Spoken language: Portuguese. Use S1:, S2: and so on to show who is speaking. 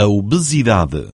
S1: a obesidade.